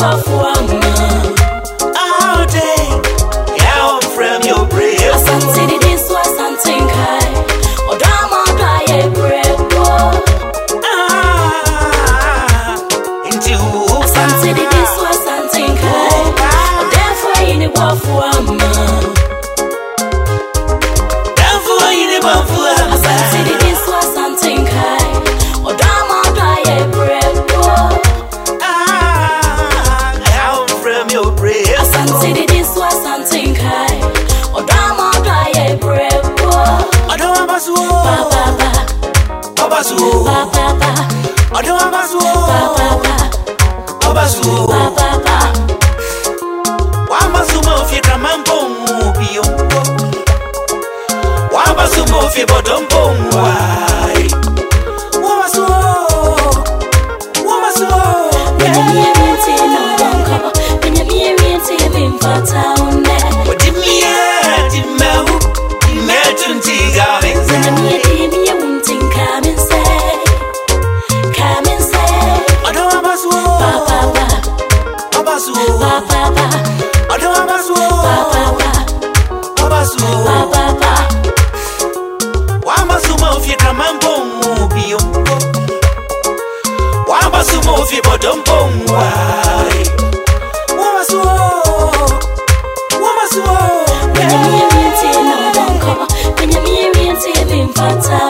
mafua fi bottom pongwa one time.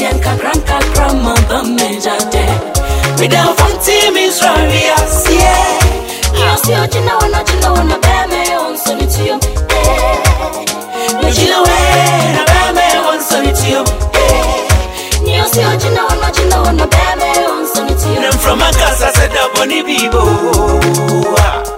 We ten kakranka krama bamejate midamfanti misraria sie yosio jina wana jina wana beme onsonitio mejina wena beme onsonitio yosio jina wana jina wana beme onsonitio nemfromakasa sedaboni bibo ah.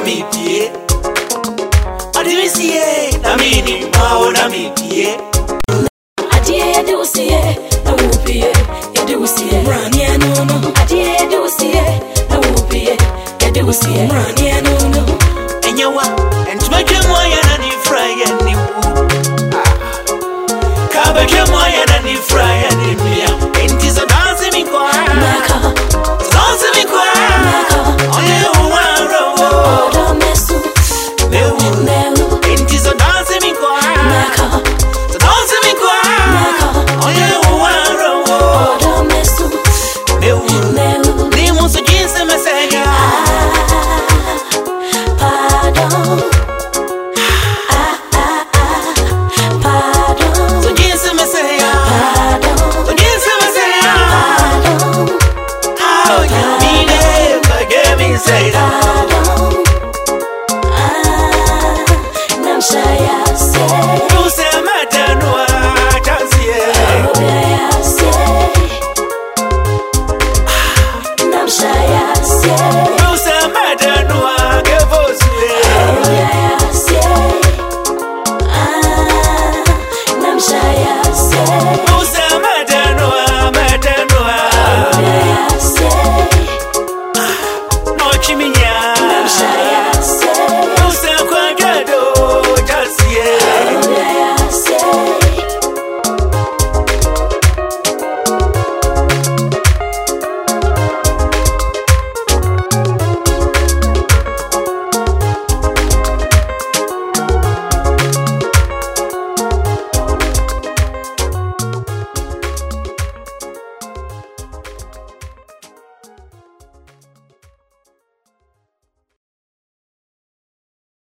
namitiye adivisiye namini mao namitiye adiye yadusiye nawupiye yadusiye mrani ya nono adiye yadusiye nawupiye yadusiye mrani ya nono enyawa entumaje moya nanifuraya niwu kabeke ah. moya nanifuraya nimi